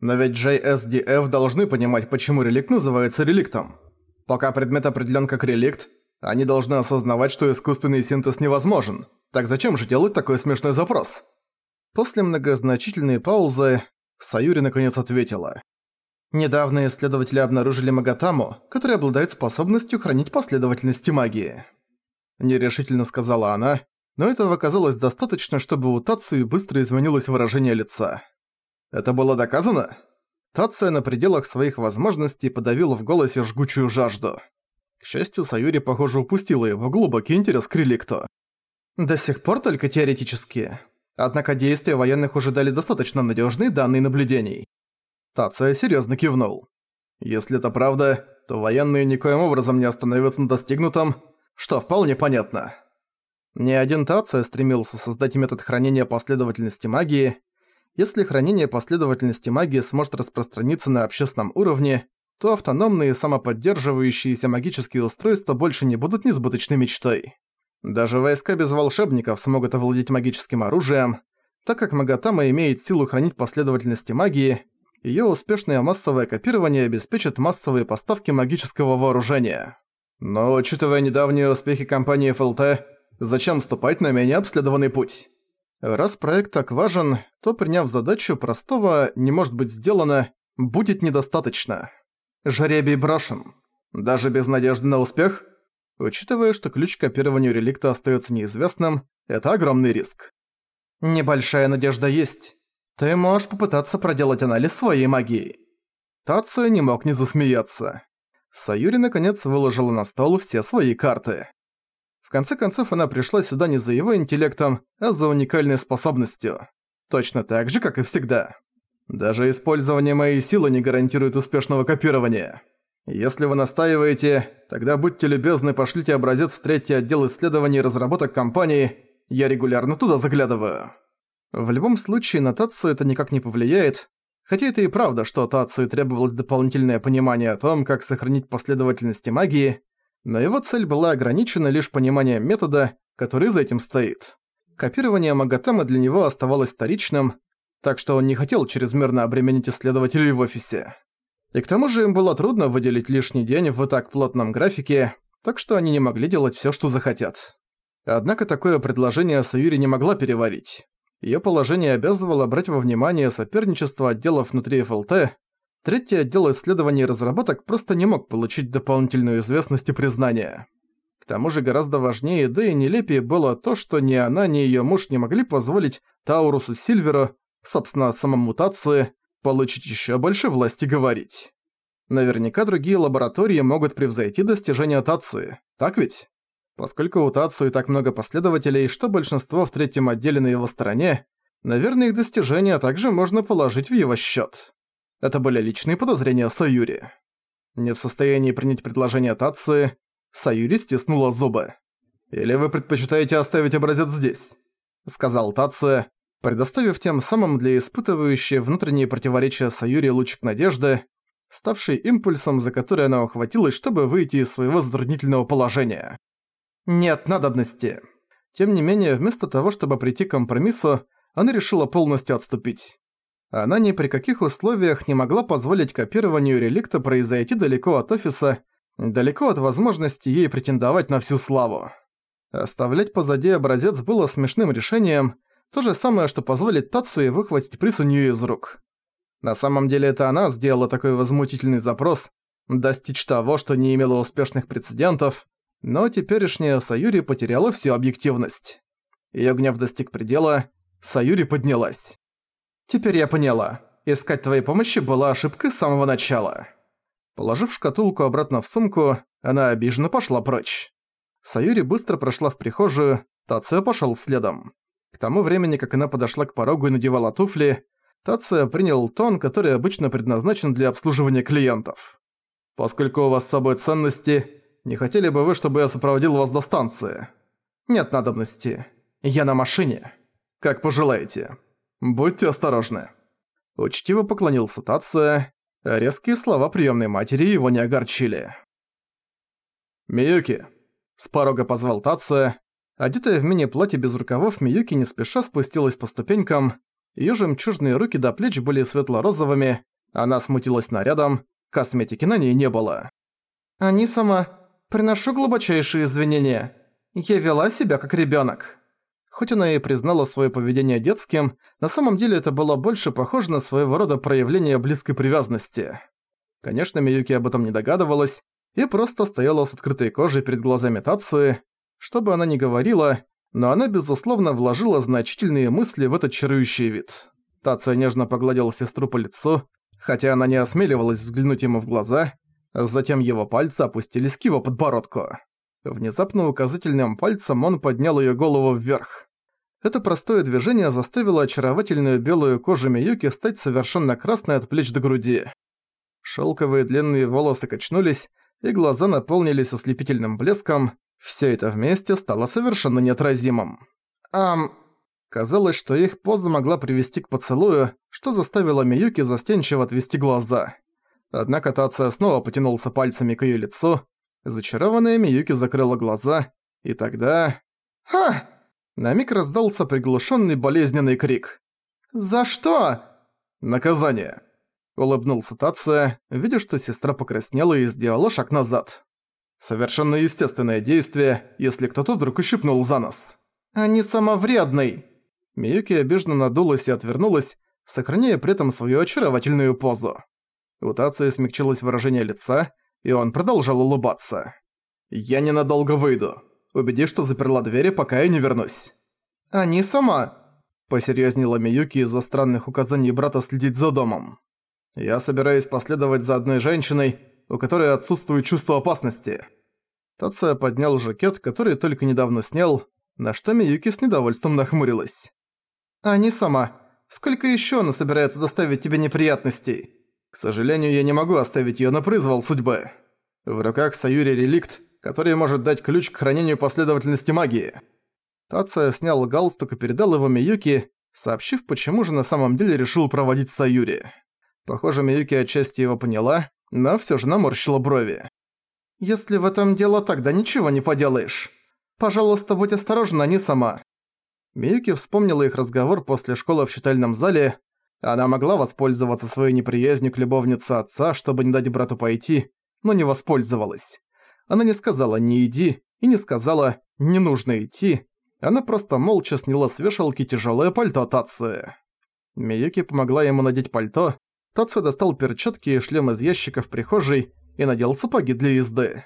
Но ведь JSDF должны понимать, почему реликт называется реликтом. Пока предмет определен как реликт, они должны осознавать, что искусственный синтез невозможен. Так зачем же делать такой смешной запрос? После многозначительной паузы Саюри наконец ответила. Недавно исследователи обнаружили Магатаму, который обладает способностью хранить последовательности магии. Нерешительно сказала она, но этого оказалось достаточно, чтобы у Тацуи быстро изменилось выражение лица. Это было доказано? Тацуя на пределах своих возможностей подавила в голосе жгучую жажду. К счастью, Саюри, похоже, упустила его глубокий интерес к реликту. До сих пор только теоретически. Однако действия военных уже дали достаточно надежные данные наблюдений. Тацуя серьезно кивнул. Если это правда, то военные никоим образом не остановятся на достигнутом, что вполне понятно. Ни один Тацуя стремился создать метод хранения последовательности магии. Если хранение последовательности магии сможет распространиться на общественном уровне, то автономные самоподдерживающиеся магические устройства больше не будут несбыточной мечтой. Даже войска без волшебников смогут овладеть магическим оружием, так как Магатама имеет силу хранить последовательности магии, её успешное массовое копирование обеспечит массовые поставки магического вооружения. Но учитывая недавние успехи компании ФЛТ, зачем вступать на менее обследованный путь? Раз проект так важен, то приняв задачу простого «не может быть сделано» будет недостаточно. Жаребий брошен. Даже без надежды на успех? Учитывая, что ключ к копированию реликта остается неизвестным, это огромный риск. Небольшая надежда есть. Ты можешь попытаться проделать анализ своей магии. Тацуя не мог не засмеяться. Саюри наконец выложила на стол все свои карты. В конце концов, она пришла сюда не за его интеллектом, а за уникальной способностью. Точно так же, как и всегда. Даже использование моей силы не гарантирует успешного копирования. Если вы настаиваете, тогда будьте любезны, пошлите образец в третий отдел исследований и разработок компании, я регулярно туда заглядываю. В любом случае на Тацию это никак не повлияет, хотя это и правда, что Тацию требовалось дополнительное понимание о том, как сохранить последовательности магии, но его цель была ограничена лишь пониманием метода, который за этим стоит. Копирование Магатамы для него оставалось вторичным, так что он не хотел чрезмерно обременить исследователей в офисе. И к тому же им было трудно выделить лишний день в так плотном графике, так что они не могли делать всё, что захотят. Однако такое предложение Саюри не могла переварить. Её положение обязывало брать во внимание соперничество отделов внутри ФЛТ. Третий отдел исследований и разработок просто не мог получить дополнительную известность и признание. К тому же гораздо важнее, да и нелепее было то, что ни она, ни её муж не могли позволить Таурусу Сильверу собственно, самому Тацуе, получить еще больше власти говорить. Наверняка другие лаборатории могут превзойти достижения Тацуи, так ведь? Поскольку у Тацуи так много последователей, что большинство в третьем отделе на его стороне, наверное, их достижения также можно положить в его счет. Это были личные подозрения Саюри. Не в состоянии принять предложение Тацуи, Саюри стиснула зубы. «Или вы предпочитаете оставить образец здесь?» — сказал Тацуя, предоставив тем самым для испытывающей внутренние противоречия Саюри лучик надежды, ставший импульсом, за который она ухватилась, чтобы выйти из своего затруднительного положения. Нет надобности. Тем не менее, вместо того, чтобы прийти к компромиссу, она решила полностью отступить. Она ни при каких условиях не могла позволить копированию реликта произойти далеко от офиса, далеко от возможности ей претендовать на всю славу. Оставлять позади образец было смешным решением, то же самое, что позволит Тацуе выхватить приз у неё из рук. На самом деле это она сделала такой возмутительный запрос, достичь того, что не имело успешных прецедентов, но теперешняя Саюри потеряла всю объективность. Её гнев достиг предела, Саюри поднялась. «Теперь я поняла. Искать твоей помощи была ошибкой с самого начала». Положив шкатулку обратно в сумку, она обиженно пошла прочь. Саюри быстро прошла в прихожую, Тацуя пошёл следом. К тому времени, как она подошла к порогу и надевала туфли, Тация принял тон, который обычно предназначен для обслуживания клиентов. «Поскольку у вас с собой ценности, не хотели бы вы, чтобы я сопроводил вас до станции?» «Нет надобности. Я на машине. Как пожелаете. Будьте осторожны». Учтиво поклонился Тация, резкие слова приемной матери его не огорчили. «Миюки!» – с порога позвал Тация, Одетая в мини-платье без рукавов, Миюки не спеша спустилась по ступенькам. Её жемчужные руки до плеч были светло-розовыми, Она смутилась нарядом, косметики на ней не было. «Они сама. Приношу глубочайшие извинения. Я вела себя как ребёнок». Хоть она и признала своё поведение детским, на самом деле это было больше похоже на своего рода проявление близкой привязанности. Конечно, Миюки об этом не догадывалась и просто стояла с открытой кожей перед глазами Тацуи. Что бы она ни говорила, но она, безусловно, вложила значительные мысли в этот чарующий вид. Тацуя нежно погладил сестру по лицу, хотя она не осмеливалась взглянуть ему в глаза, затем его пальцы опустились к его подбородку. Внезапно указательным пальцем он поднял её голову вверх. Это простое движение заставило очаровательную белую кожу Миюки стать совершенно красной от плеч до груди. Шелковые длинные волосы качнулись, и глаза наполнились ослепительным блеском. Все это вместе стало совершенно неотразимым. Ам... Казалось, что их поза могла привести к поцелую, что заставило Миюки застенчиво отвести глаза. Однако Тация снова потянулся пальцами к её лицу. Зачарованная Миюки закрыла глаза, и тогда... «Ха!» На миг раздался приглушенный болезненный крик. «За что?» «Наказание!» Улыбнулся Тация, видя, что сестра покраснела и сделала шаг назад. Совершенно естественное действие, если кто-то вдруг ущипнул за нос. «А не самовредный!» Миюки обиженно надулась и отвернулась, сохраняя при этом свою очаровательную позу. У Тацию смягчилось выражение лица, и он продолжал улыбаться. «Я ненадолго выйду. Убеди, что заперла двери, пока я не вернусь». «А не сама», — посерьёзнела Миюки из-за странных указаний брата следить за домом. «Я собираюсь последовать за одной женщиной, у которой отсутствует чувство опасности». Тация поднял жакет, который только недавно снял, на что Миюки с недовольством нахмурилась. «А не сама. Сколько ещё она собирается доставить тебе неприятностей?» К сожалению, я не могу оставить её на произвол судьбы. В руках Саюри реликт, который может дать ключ к хранению последовательности магии. Тация снял галстук и передал его Миюки, сообщив, почему же на самом деле решил проводить Саюри. Похоже, Миюки отчасти его поняла, но всё же наморщила брови. «Если в этом дело, тогда ничего не поделаешь. Пожалуйста, будь осторожна, не сама». Миюки вспомнила их разговор после школы в читальном зале, она могла воспользоваться своей неприязнью к любовнице отца, чтобы не дать брату пойти, но не воспользовалась. Она не сказала «не иди» и не сказала «не нужно идти», она просто молча сняла с вешалки тяжелое пальто Тации. Миюки помогла ему надеть пальто, Тацу достал перчатки и шлем из ящика в прихожей и надел сапоги для езды.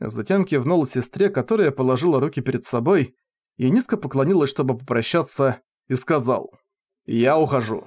Затем кивнул сестре, которая положила руки перед собой и низко поклонилась, чтобы попрощаться, и сказал «Я ухожу».